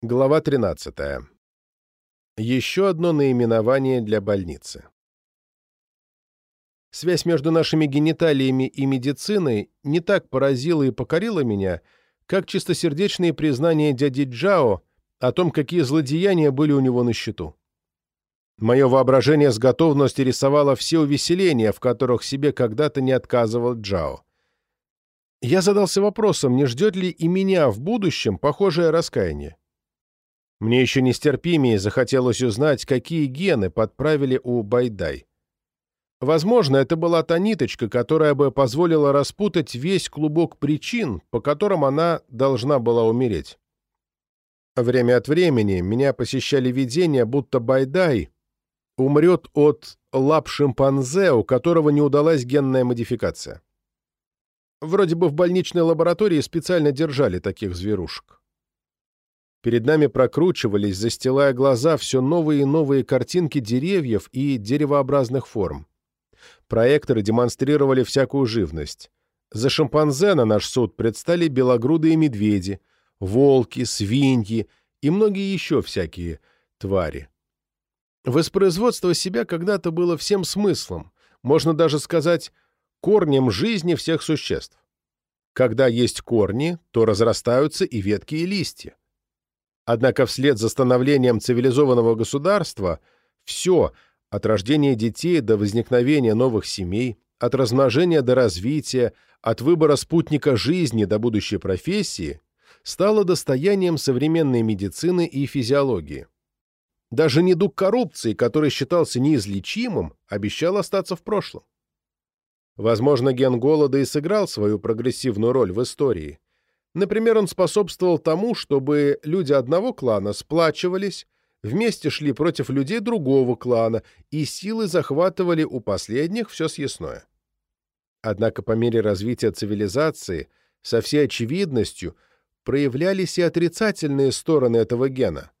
Глава 13. Еще одно наименование для больницы. Связь между нашими гениталиями и медициной не так поразила и покорила меня, как чистосердечные признания дяди Джао о том, какие злодеяния были у него на счету. Мое воображение с готовностью рисовало все увеселения, в которых себе когда-то не отказывал Джао. Я задался вопросом, не ждет ли и меня в будущем похожее раскаяние. Мне еще нестерпимее захотелось узнать, какие гены подправили у Байдай. Возможно, это была та ниточка, которая бы позволила распутать весь клубок причин, по которым она должна была умереть. Время от времени меня посещали видения, будто Байдай умрет от лап шимпанзе, у которого не удалась генная модификация. Вроде бы в больничной лаборатории специально держали таких зверушек. Перед нами прокручивались, застилая глаза, все новые и новые картинки деревьев и деревообразных форм. Проекторы демонстрировали всякую живность. За шимпанзе на наш суд предстали белогрудые медведи, волки, свиньи и многие еще всякие твари. Воспроизводство себя когда-то было всем смыслом, можно даже сказать, корнем жизни всех существ. Когда есть корни, то разрастаются и ветки, и листья. Однако вслед за становлением цивилизованного государства все, от рождения детей до возникновения новых семей, от размножения до развития, от выбора спутника жизни до будущей профессии, стало достоянием современной медицины и физиологии. Даже недуг коррупции, который считался неизлечимым, обещал остаться в прошлом. Возможно, ген голода и сыграл свою прогрессивную роль в истории, Например, он способствовал тому, чтобы люди одного клана сплачивались, вместе шли против людей другого клана, и силы захватывали у последних все съестное. Однако по мере развития цивилизации со всей очевидностью проявлялись и отрицательные стороны этого гена.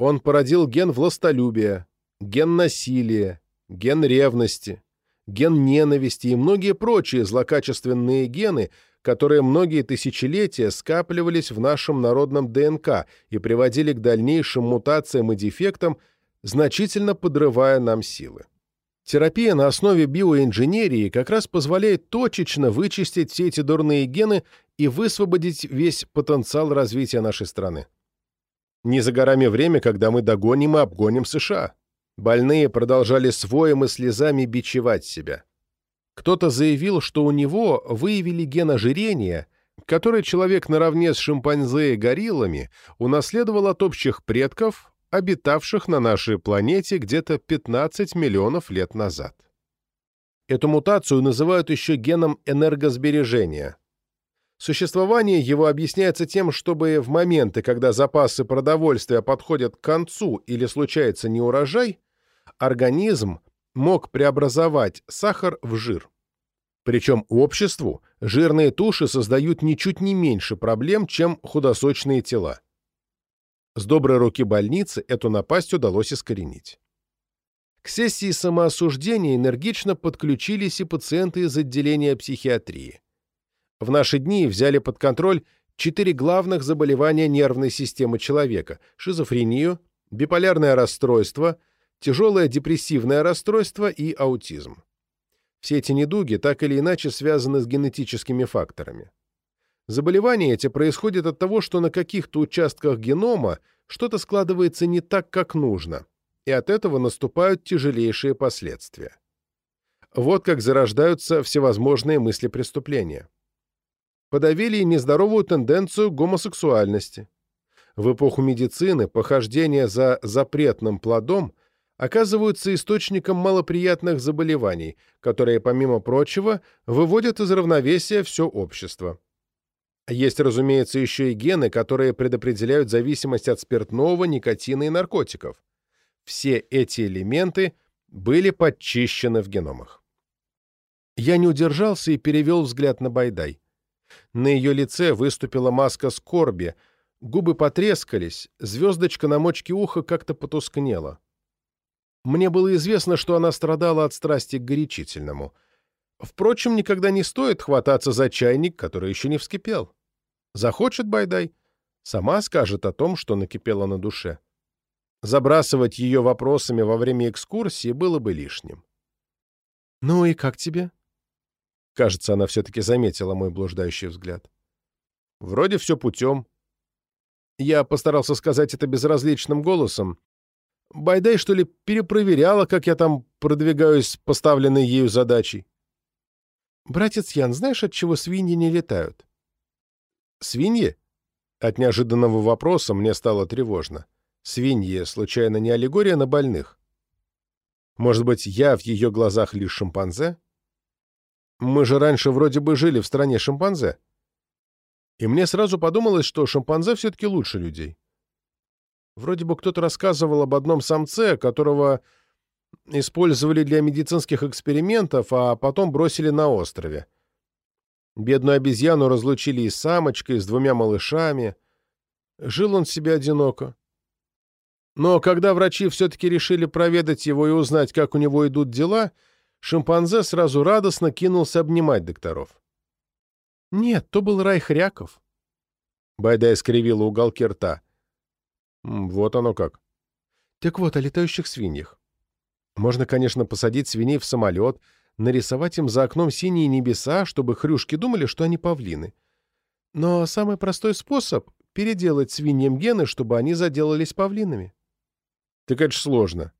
Он породил ген властолюбия, ген насилия, ген ревности, ген ненависти и многие прочие злокачественные гены, которые многие тысячелетия скапливались в нашем народном ДНК и приводили к дальнейшим мутациям и дефектам, значительно подрывая нам силы. Терапия на основе биоинженерии как раз позволяет точечно вычистить все эти дурные гены и высвободить весь потенциал развития нашей страны. Не за горами время, когда мы догоним и обгоним США. Больные продолжали своим и слезами бичевать себя. Кто-то заявил, что у него выявили ген ожирения, который человек наравне с шимпанзе и гориллами унаследовал от общих предков, обитавших на нашей планете где-то 15 миллионов лет назад. Эту мутацию называют еще геном энергосбережения. Существование его объясняется тем, чтобы в моменты, когда запасы продовольствия подходят к концу или случается неурожай, организм мог преобразовать сахар в жир. Причем обществу жирные туши создают ничуть не меньше проблем, чем худосочные тела. С доброй руки больницы эту напасть удалось искоренить. К сессии самоосуждения энергично подключились и пациенты из отделения психиатрии. В наши дни взяли под контроль четыре главных заболевания нервной системы человека – шизофрению, биполярное расстройство – тяжелое депрессивное расстройство и аутизм. Все эти недуги так или иначе связаны с генетическими факторами. Заболевания эти происходят от того, что на каких-то участках генома что-то складывается не так, как нужно, и от этого наступают тяжелейшие последствия. Вот как зарождаются всевозможные мысли преступления. Подавили нездоровую тенденцию к гомосексуальности. В эпоху медицины похождение за запретным плодом – оказываются источником малоприятных заболеваний, которые, помимо прочего, выводят из равновесия все общество. Есть, разумеется, еще и гены, которые предопределяют зависимость от спиртного, никотина и наркотиков. Все эти элементы были подчищены в геномах. Я не удержался и перевел взгляд на Байдай. На ее лице выступила маска скорби, губы потрескались, звездочка на мочке уха как-то потускнела. Мне было известно, что она страдала от страсти к горячительному. Впрочем, никогда не стоит хвататься за чайник, который еще не вскипел. Захочет Байдай, Сама скажет о том, что накипело на душе. Забрасывать ее вопросами во время экскурсии было бы лишним. «Ну и как тебе?» Кажется, она все-таки заметила мой блуждающий взгляд. «Вроде все путем». Я постарался сказать это безразличным голосом. Байдай, что ли, перепроверяла, как я там продвигаюсь с поставленной ею задачей. «Братец Ян, знаешь, от чего свиньи не летают?» «Свиньи?» От неожиданного вопроса мне стало тревожно. Свиньи, случайно, не аллегория на больных? Может быть, я в ее глазах лишь шимпанзе? Мы же раньше вроде бы жили в стране шимпанзе. И мне сразу подумалось, что шимпанзе все-таки лучше людей. Вроде бы кто-то рассказывал об одном самце, которого использовали для медицинских экспериментов, а потом бросили на острове. Бедную обезьяну разлучили и с самочкой, и с двумя малышами. Жил он себе одиноко. Но когда врачи все-таки решили проведать его и узнать, как у него идут дела, шимпанзе сразу радостно кинулся обнимать докторов. «Нет, то был рай хряков». Байдай скривила уголки рта. «Вот оно как». «Так вот, о летающих свиньях. Можно, конечно, посадить свиней в самолет, нарисовать им за окном синие небеса, чтобы хрюшки думали, что они павлины. Но самый простой способ — переделать свиньям гены, чтобы они заделались павлинами. Так это ж сложно.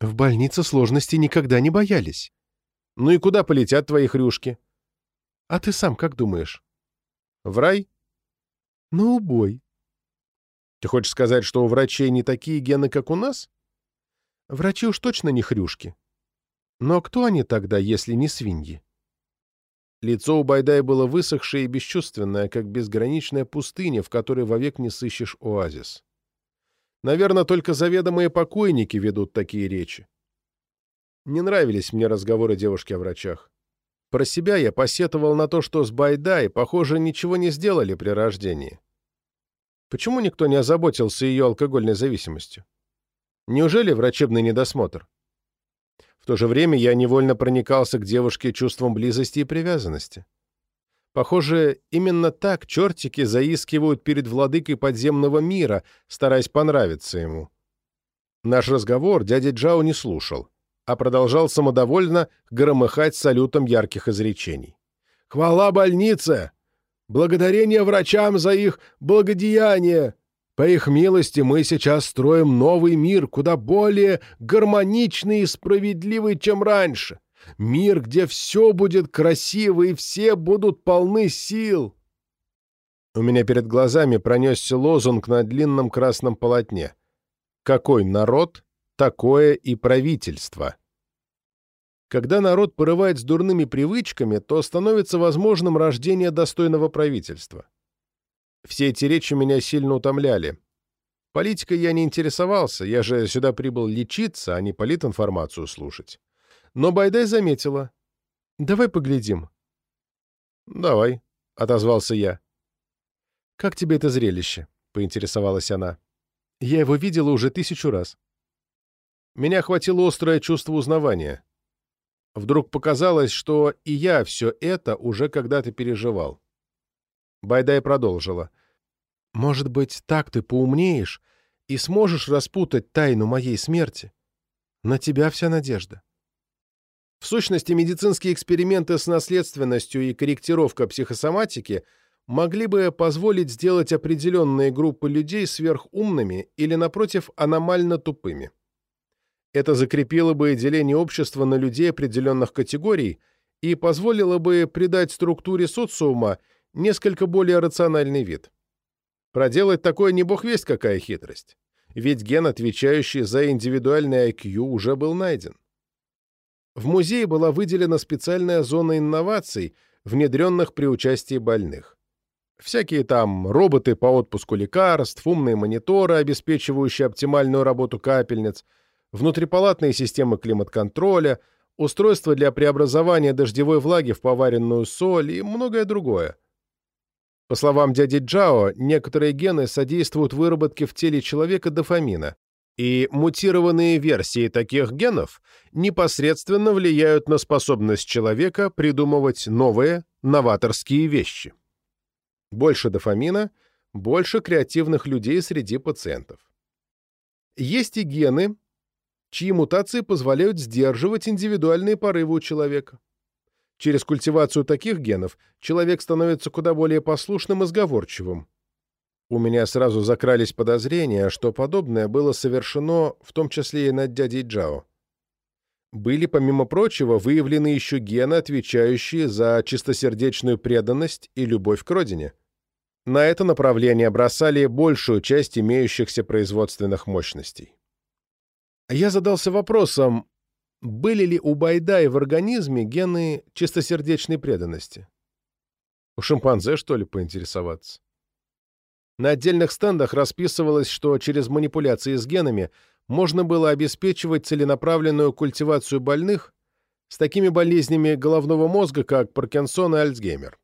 В больнице сложностей никогда не боялись. Ну и куда полетят твои хрюшки? А ты сам как думаешь? В рай? На убой. Ты хочешь сказать, что у врачей не такие гены, как у нас? Врачи уж точно не хрюшки. Но кто они тогда, если не свиньи? Лицо у Байдая было высохшее и бесчувственное, как безграничная пустыня, в которой вовек не сыщешь оазис. Наверное, только заведомые покойники ведут такие речи. Не нравились мне разговоры девушки о врачах. Про себя я посетовал на то, что с Байдай, похоже, ничего не сделали при рождении. Почему никто не озаботился ее алкогольной зависимостью? Неужели врачебный недосмотр? В то же время я невольно проникался к девушке чувством близости и привязанности. Похоже, именно так чертики заискивают перед владыкой подземного мира, стараясь понравиться ему. Наш разговор дядя Джао не слушал, а продолжал самодовольно громыхать салютом ярких изречений. «Хвала больнице! Благодарение врачам за их благодеяние! По их милости мы сейчас строим новый мир, куда более гармоничный и справедливый, чем раньше!» Мир, где все будет красиво и все будут полны сил. У меня перед глазами пронесся лозунг на длинном красном полотне. Какой народ, такое и правительство. Когда народ порывает с дурными привычками, то становится возможным рождение достойного правительства. Все эти речи меня сильно утомляли. Политикой я не интересовался, я же сюда прибыл лечиться, а не политинформацию слушать. Но Байдай заметила. «Давай поглядим». «Давай», — отозвался я. «Как тебе это зрелище?» — поинтересовалась она. «Я его видела уже тысячу раз». Меня охватило острое чувство узнавания. Вдруг показалось, что и я все это уже когда-то переживал. Байдай продолжила. «Может быть, так ты поумнеешь и сможешь распутать тайну моей смерти? На тебя вся надежда». В сущности, медицинские эксперименты с наследственностью и корректировка психосоматики могли бы позволить сделать определенные группы людей сверхумными или, напротив, аномально тупыми. Это закрепило бы деление общества на людей определенных категорий и позволило бы придать структуре социума несколько более рациональный вид. Проделать такое не бог весть какая хитрость, ведь ген, отвечающий за индивидуальный IQ, уже был найден. В музее была выделена специальная зона инноваций, внедренных при участии больных. Всякие там роботы по отпуску лекарств, умные мониторы, обеспечивающие оптимальную работу капельниц, внутрипалатные системы климат-контроля, устройства для преобразования дождевой влаги в поваренную соль и многое другое. По словам дяди Джао, некоторые гены содействуют выработке в теле человека дофамина, и мутированные версии таких генов непосредственно влияют на способность человека придумывать новые, новаторские вещи. Больше дофамина, больше креативных людей среди пациентов. Есть и гены, чьи мутации позволяют сдерживать индивидуальные порывы у человека. Через культивацию таких генов человек становится куда более послушным и сговорчивым. У меня сразу закрались подозрения, что подобное было совершено в том числе и над дядей Джао. Были, помимо прочего, выявлены еще гены, отвечающие за чистосердечную преданность и любовь к родине. На это направление бросали большую часть имеющихся производственных мощностей. Я задался вопросом, были ли у Байдаи в организме гены чистосердечной преданности. У шимпанзе, что ли, поинтересоваться? На отдельных стендах расписывалось, что через манипуляции с генами можно было обеспечивать целенаправленную культивацию больных с такими болезнями головного мозга, как Паркинсон и Альцгеймер.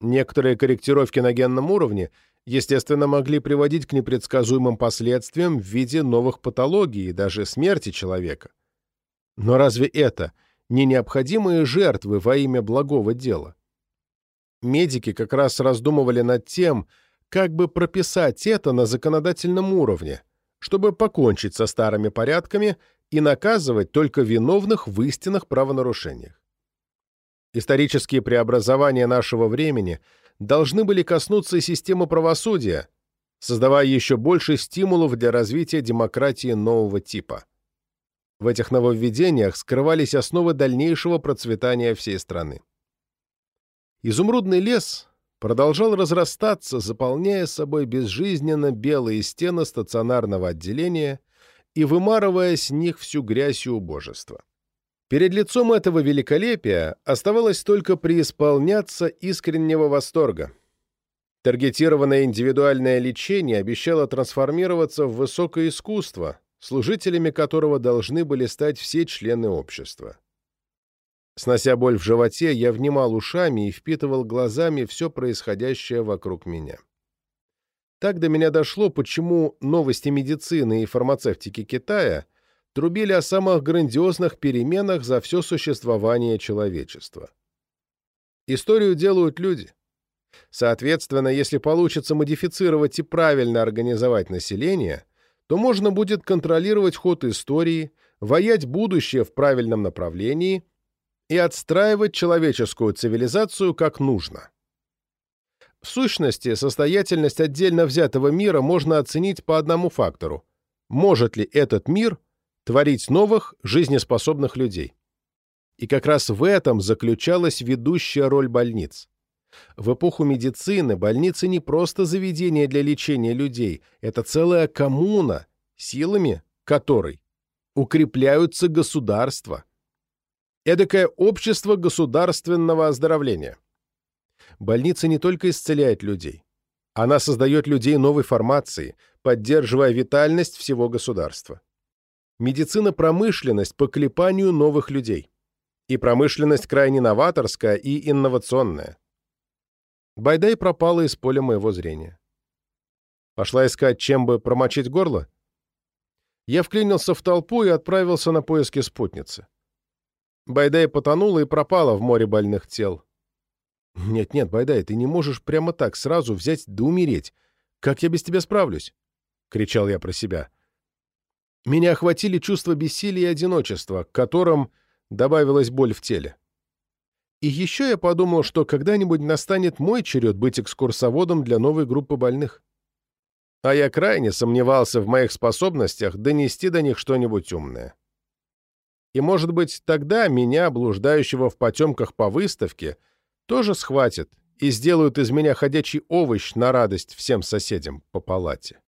Некоторые корректировки на генном уровне, естественно, могли приводить к непредсказуемым последствиям в виде новых патологий и даже смерти человека. Но разве это не необходимые жертвы во имя благого дела? Медики как раз раздумывали над тем, как бы прописать это на законодательном уровне, чтобы покончить со старыми порядками и наказывать только виновных в истинных правонарушениях. Исторические преобразования нашего времени должны были коснуться системы правосудия, создавая еще больше стимулов для развития демократии нового типа. В этих нововведениях скрывались основы дальнейшего процветания всей страны. Изумрудный лес продолжал разрастаться, заполняя собой безжизненно белые стены стационарного отделения и вымарывая с них всю грязь и убожество. Перед лицом этого великолепия оставалось только преисполняться искреннего восторга. Таргетированное индивидуальное лечение обещало трансформироваться в высокое искусство, служителями которого должны были стать все члены общества. Снося боль в животе, я внимал ушами и впитывал глазами все происходящее вокруг меня. Так до меня дошло, почему новости медицины и фармацевтики Китая – трубили о самых грандиозных переменах за все существование человечества. Историю делают люди. Соответственно, если получится модифицировать и правильно организовать население, то можно будет контролировать ход истории, воять будущее в правильном направлении и отстраивать человеческую цивилизацию как нужно. В сущности, состоятельность отдельно взятого мира можно оценить по одному фактору. Может ли этот мир творить новых, жизнеспособных людей. И как раз в этом заключалась ведущая роль больниц. В эпоху медицины больницы не просто заведения для лечения людей, это целая коммуна, силами которой укрепляются государства. Эдакое общество государственного оздоровления. Больница не только исцеляет людей. Она создает людей новой формации, поддерживая витальность всего государства медицина-промышленность по клепанию новых людей. И промышленность крайне новаторская и инновационная. Байдай пропала из поля моего зрения. Пошла искать, чем бы промочить горло? Я вклинился в толпу и отправился на поиски спутницы. Байдай потонула и пропала в море больных тел. «Нет-нет, Байдай, ты не можешь прямо так сразу взять да умереть. Как я без тебя справлюсь?» — кричал я про себя. Меня охватили чувство бессилия и одиночества, к которым добавилась боль в теле. И еще я подумал, что когда-нибудь настанет мой черед быть экскурсоводом для новой группы больных. А я крайне сомневался в моих способностях донести до них что-нибудь умное. И, может быть, тогда меня, блуждающего в потемках по выставке, тоже схватят и сделают из меня ходячий овощ на радость всем соседям по палате.